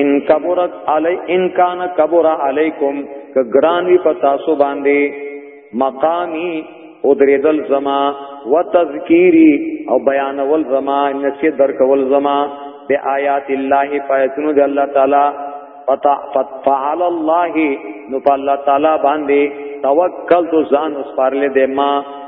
ان کبرت علی ان کان کبر علیکم ک گران وی پتا سو باندې مقامی او درېدل زما وتذکیری او بیانول زما نسی درکول زما بی آیات الله پایتونو دی الله تعالی فتا فعل الله نو په الله تعالی باندې توکل تو ځان وسپارلې دې ما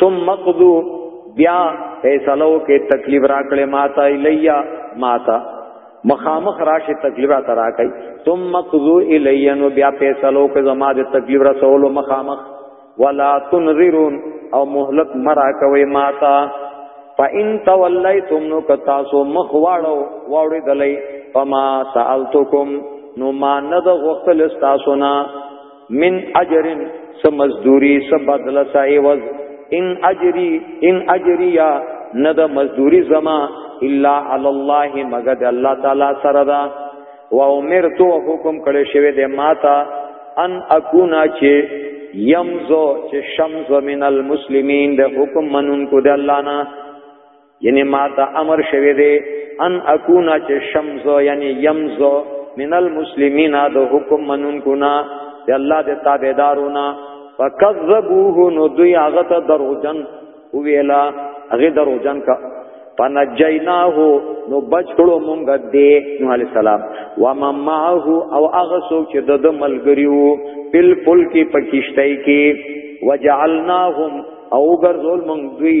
ثم قضو بیا فیصلو کې تکلیف راکړې ماتا الیا ماتا مخامخ راشي تکلیف را ترا کوي ثم قضو الیا نو بیا فیصلو کې زما د تکلیف رسول مخامخ ولا تنذرون او مهلت مرا کوي ماتا فإن تولیتم نو کتا سو مخ واړو واړې دلې فما سالتکم نو ما نه د غختل استاسو نه من اجر سمزدوری سبدل سایوز ان اجری ان اجریا نه د مزدوری زما الا علی الله مگر د الله تعالی سره دا و امرت او حکم کړي شوی د ماتا ان اكونا چې یمزو چې شمز من المسلمین د حکم منون کو د الله نه یعنی ما ته امر شوی دی ان اكونا چې شمز یعنی یمز من المسلمین د حکم منون کنا د الله د تابعدارونه فکذبوه نو دوی هغه ته دروغجن ویلا هغه دروغجن کا فنجیناه نو بچ کړو مونږ دې نو علی السلام و ما معه او هغه څوک چې د ملګریو بل پل کې پکشتای کې وجعلناهم او ګرځول مونږ دوی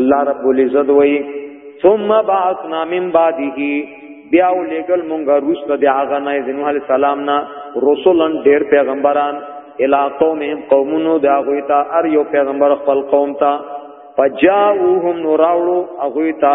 الله رب العزت وای ثم بعثنا من بعده بیا ولګل مونږه روست دی هغه نه د نوح علی السلام نه رسولن ډیر پیغمبران الی قومهم قومونو دا غوی تا ار یو پیغمبر خپل قوم تا فجاءوهم نوراولو اغوی تا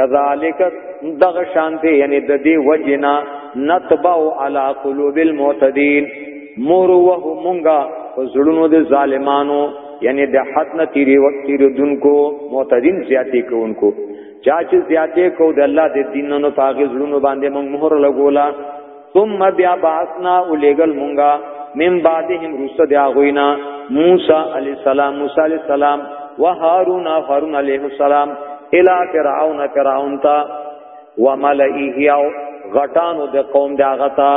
کذالک دغه شانته یعنی د دې وجنا نتبع علی قلوب المعتدین مور وه مونږه زړونو د ظالمانو یعنی د حد نه تیری وخت تیر دونکو معتدین زیاتې کوونکو چا چې زیاتې کو د الله د دینونو پاګې زړونو باندې مونږ مهر لګولا ثم بیا بعثنا ولګل مونږه من بعدهم رسد دی غوینا موسی علی السلام موسی علی السلام وهارون هارون علیه السلام الی فرعون فرعون تا وملئه او غټانو د قوم دا غتا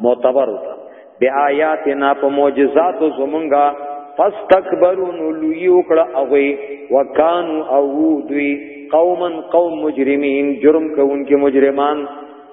معتبر وتا بیا آیاتنا په معجزات زمونږه فاستكبروا لوی وکړه اوی وکانو او دوی قوما قوم مجرمین جرم کوونکې مجرمان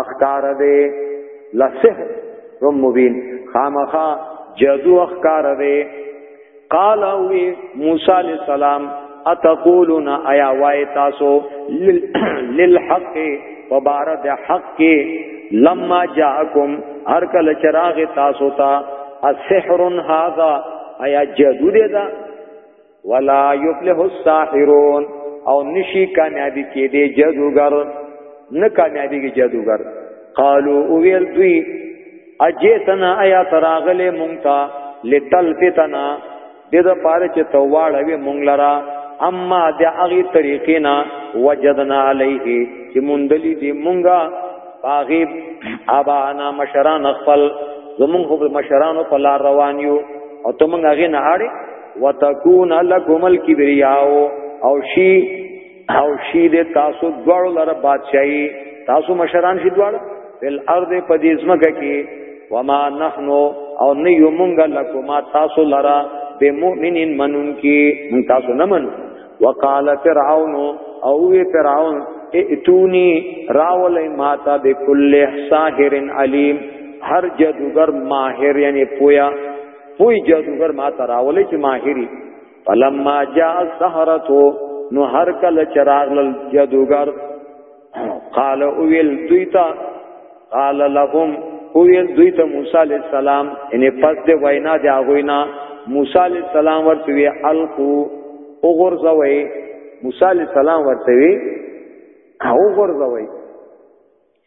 اخکار دے لسه رم مبین خامخا جادو اخکار دے قال وی موسی علیہ السلام اتقولون ایا وای تاسو للحق وبارد حق لما جاءکم هر کله چراغ تاسو ته السحر هذا ایا جادو دے دا ولا یفلح الساحرون او نشی کامیابی کې دی جادوګر نه کامیابی کې جادوګر قالو او ویل دوی اجیتنا ایا تراغله مونتا لتلفتنا دې د پاره چې تواړوي مونږ لرا اما د هغه طریقې نه وجدنا علیه چې مونډلی دې مونږه باغی ابانا مشران خپل زمونږ خو مشرانو په لار روان یو او ته مونږ هغه نه اړې وتكون لكم الكبرياء او شي او شي د تاسو دواړو لپاره بادشاہي تاسو مشران شي دواړو بل ارض په دې ځمکه کې وما نحن او نه یو مونږه لکما تاسو لرا به مؤمنین منون کې مون تاسو نه منو وقال فرعون او وی فرعون ائتونی راول ماتا بكل ساحر علیم هر جادوگر ماهر یعنی پویا وی جادوګر ما ته راولې چې ماهری فلما جاء السحرتو نو هر کله چراغ لل جادوګر قال اویل دویتا قال لهم اویل دویتا موسی علیہ السلام ان پس دی وینا دی اغوینا موسی علیہ السلام ورته وی القو اوغرزوی موسی علیہ السلام ورته وی اوغرزوی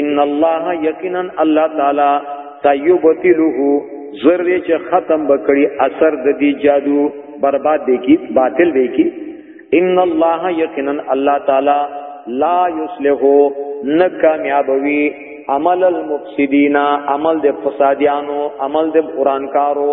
ان الله یقینا الله تعالی سیبتله زر دې چې ختم بکړي اثر د دې جادو برباد دی کی باطل دی کی ان الله یقینا الله تعالی لا یصلح نه کامیابوي عمل المفسدین عمل د فسادیانو عمل د قرانکارو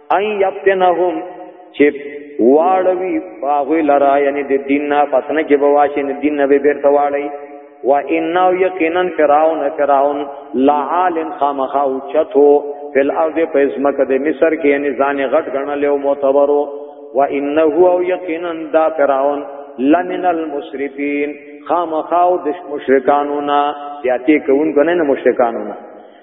ان یفتنهم چې واړوي باغوی لرا یعنی د دین نه پتنه کې بواشي نه دین نه به بیرته واړی و انه یقینا فرعون فرعون لعال خامخا او چتو فل ارض پزمک د مصر کې یعنی ځان غټ غنل او معتبرو و انه او یقینا دا فرعون لمن المسرفین خامخا او د مشرکانو نه سیاتی کوونکو نه مشرکانو نه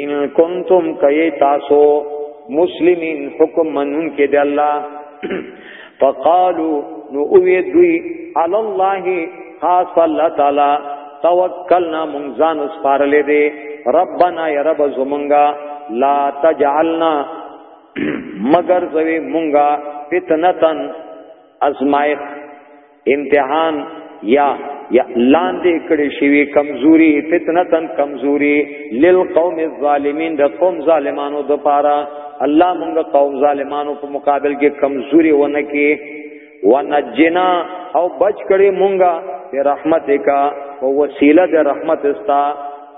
ان کنتم کای تاسو مسلمین حکم منون کې دی الله فقالو نو اوی دوی علی الله خاص الله تعالی توکلنا مون ځان وسپارلې دي ربنا یا رب زمونږه لا تجعلنا مگر زوی مونږه فتنتن ازمایخ امتحان یا یا لاندې کړي شوی کمزوري فتنتن کمزوري للقوم الظالمین د قوم ظالمانو د پاره الله مونږ قوم ظالمانو په مقابل کې کمزوري ونه کې ونجنا او بچ کړي مونږه برحمتک او وسیله د رحمت استا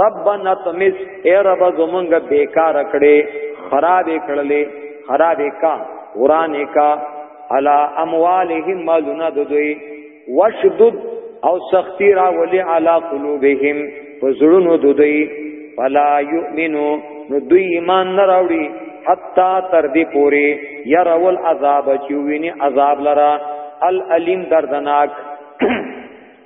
ربنا تمس اے رب زمونږ بیکار کړي خراب کړلې خراب کا وران کا علا اموالهم مالنا دوی وشدد او سختی را ولی علا قلوبهم فزړونو دوی فلا یؤمنو نو دوی ایمان نه راوړي حتا تر دې پوري يرول عذاب چويني عذاب لرا الالم دردناک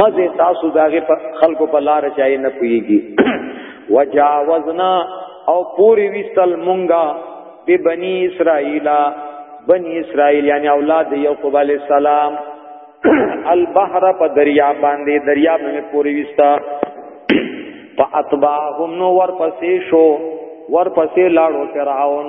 مزه تاسو داغه په خلکو په لار چای نه پويږي وجاوزنا او پوری وستل مونږه به بنی اسرائیل بنی اسرائیل یعنی اولاد یعقوب علی السلام البحر په دریا باندې دریا باندې پوری وستا فاتبعهم نو ورپسې شو ورپسې لاړو فرعون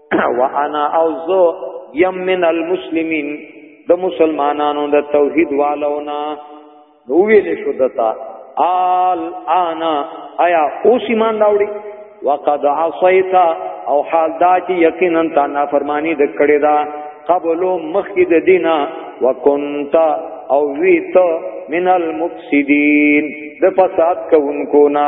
وانا او زو یم من المسلمین د مسلمانانو د توحید والونا نو ویل شو دتا آل انا آیا اوس ایمان راوړي وقد عصیت او حال دا چې یقینا تا نافرمانی د کړی دا قبل مخکې د دینا وکنت او ویت من المفسدین د فساد کوونکو نه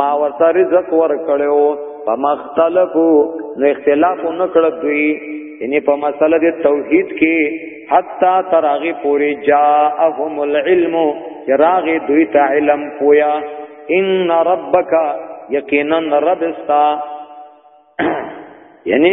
ما ورته رزق ورکړو فمختلفو نو اختلاف نکړه دوی یعنی په مسله د توحید کې حتا تراغي پوری جاءهم العلم چراغي دوی ته علم پویا ان ربک یقینا رب استا یعنی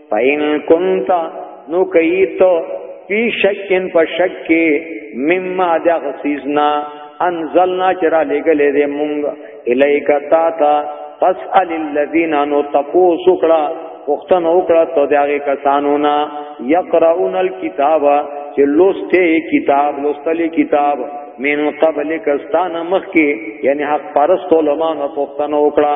فین کنتا نو کئیتو فی شکن په شک کې مما د غسیزنا انزلنا چرا لګلې دې مونږ الیک تا تا فاسال الذین نو تپو سکړه پختن وکړه ته دغه کسانو نا یقرؤون الكتاب چې لوسته کتاب لوستلې کتاب من قبل کستان مخ کې یعنی حق پرست علماء نه پختن وکړه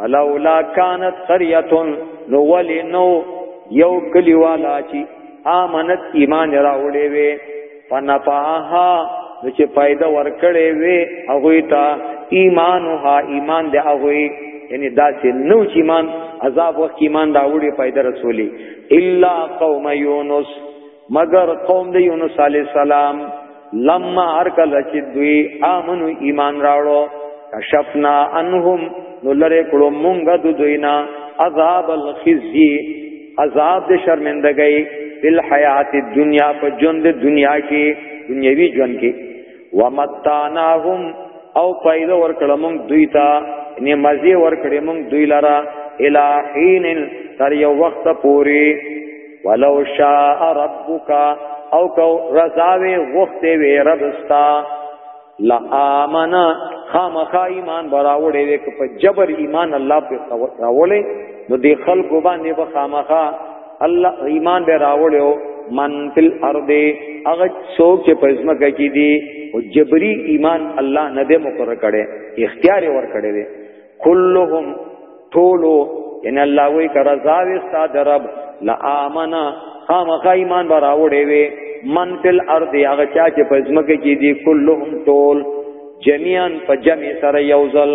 فلولا كانت قريه نو ولي نو یو کلی والا چی امنت ایمان راوړې وي فنفعها نو چې فائدہ ورکړې وي هغه ته ایمانها ایمان دی هغه یعنی دا چې نو چې ایمان عذاب وخت ایمان راوړي فائدہ رسولي الا قوم یونس مگر قوم د یونس علی السلام لما هر کله چې دوی امنو ایمان راوړو کشفنا انهم نو لره کړو مونږه د دوی نه عذاب الخزي عذاب د شرمندګۍ په حیات دنیا په ژوند دنیا کې دنیوي ژوند کې ومتاناهم او پیدا ورکړه مونږ دوی ته نه مزي ورکړه مونږ دوی لرا الہین تر یو وخت پوری ولو شاء ربک او کو رضاوی وخت وی ربستا لا امنا خامخا ایمان براوړې وک په جبر ایمان الله په راولې نو دی خلق باندې به خامخا الله ایمان به راوړو من فل ارض هغه څوک چې په ځمکه کې دي او جبري ایمان الله نه دې مقرر کړي اختیار ور کړي دي كلهم ټولو ان الله وی کرزا وستا درب لا امنا خامخ ایمان به راوړې وي من فل ارض هغه چا چې په ځمکه کې دي كلهم ټول جميعا په جمع سره یوزل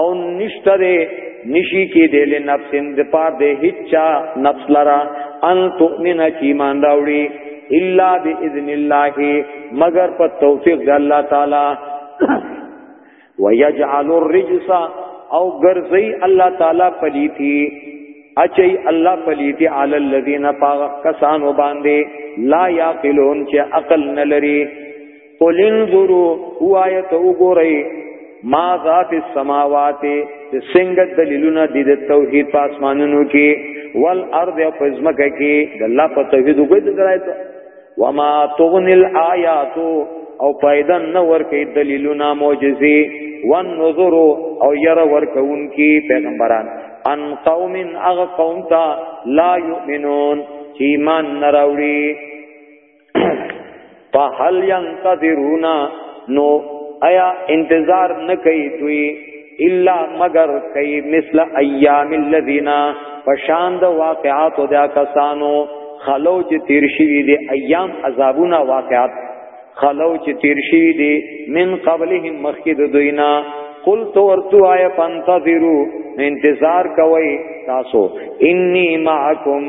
او نشته دی نشی کې دی له نفس د پار دی هچا نفس لرا ان تؤمن کی مان راوړي الا باذن الله مگر په توفیق د الله تعالی ويجعل الرجس او غرزي الله تعالی پلیتی اچي الله پلیتی علی الذین فاغ کسانو باندې لا یاقلون چې عقل نلري قل انظروا وایت وګورئ ما ذات السماوات څنګه دلیلونه دي د توحید په اسمانونو کې والارض او په ځمکه کې د الله په توحید وګړي درایته وما تغني الآيات او پیدا نه ورکې دلیلونه معجزې وان نظر او ير ورکونکي پیغمبران ان قوم اغ قوم تا لا يؤمنون چې ایمان نه راوړي فهل ينتظرون نو ایا انتظار نه کوي دوی الا مگر کوي مثل ایام الذین فشاند واقعات او دا کسانو خلو چې تیر شوی دي ایام عذابونه واقعات خلو چې تیر شوی دي من قبلهم مخکې د دوینا قل تو ورتو آیا فانتظرو انتظار کوي تاسو انی معکم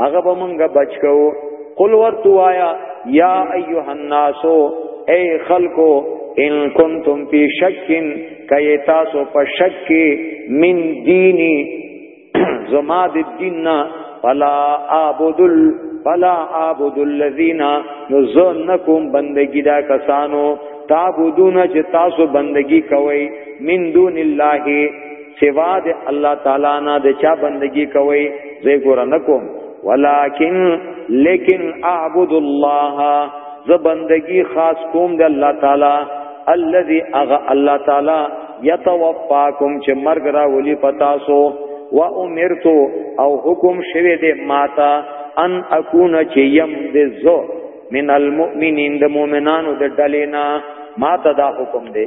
هغه به مونږه بچ کوو قل ورتو آیا یا ایها الناس اے خلقو ان کنتم فی شک کای تاسو په شک من دینی زما د دین فلا اعبد فلا اعبد الذین نزنکم بندگی دا کسانو تعبدون چې تاسو بندگی کوئ من دون الله سوا د الله تعالی نه د چا بندگی کوي زه ګور نه کوم ولکن لیکن اعبد الله ز بندگی خاص کوم د الله تعالی الذي اغه الله تعالی یتوفاکم چې مرګ را ولي پتا سو و امرت او حکم شوه دې ماتا ان اكون چې يم دې زو من المؤمنین د مؤمنانو د ډلینا ماته دا حکم دی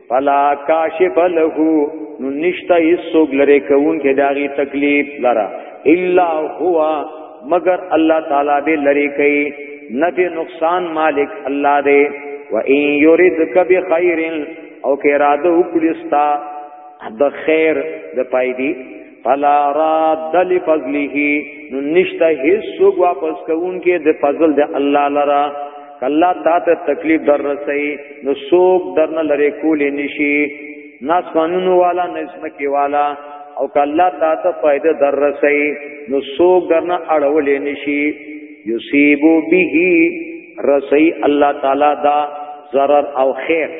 فلا کاشف له نو نشتا هیڅوک لره کون کې داغي تکلیف لرا الا هو مگر الله تعالی به لری کوي نفع نقصان مالک الله دی و ان یریدک بخیر او کې اراده وکړستا د خیر د پایدی فلا راد لفضله نو نشته هیڅ څوک واپس کوون کې د فضل د الله لرا کله تا ته تکلیف در رسي نو څوک درنه لری کولې نشي ناس قانونو والا نسمه کې والا او کله تا ته فائدہ در رسي نو څوک درنه اړولې نشي یصيبو به رسي الله تعالی دا zarar او خیر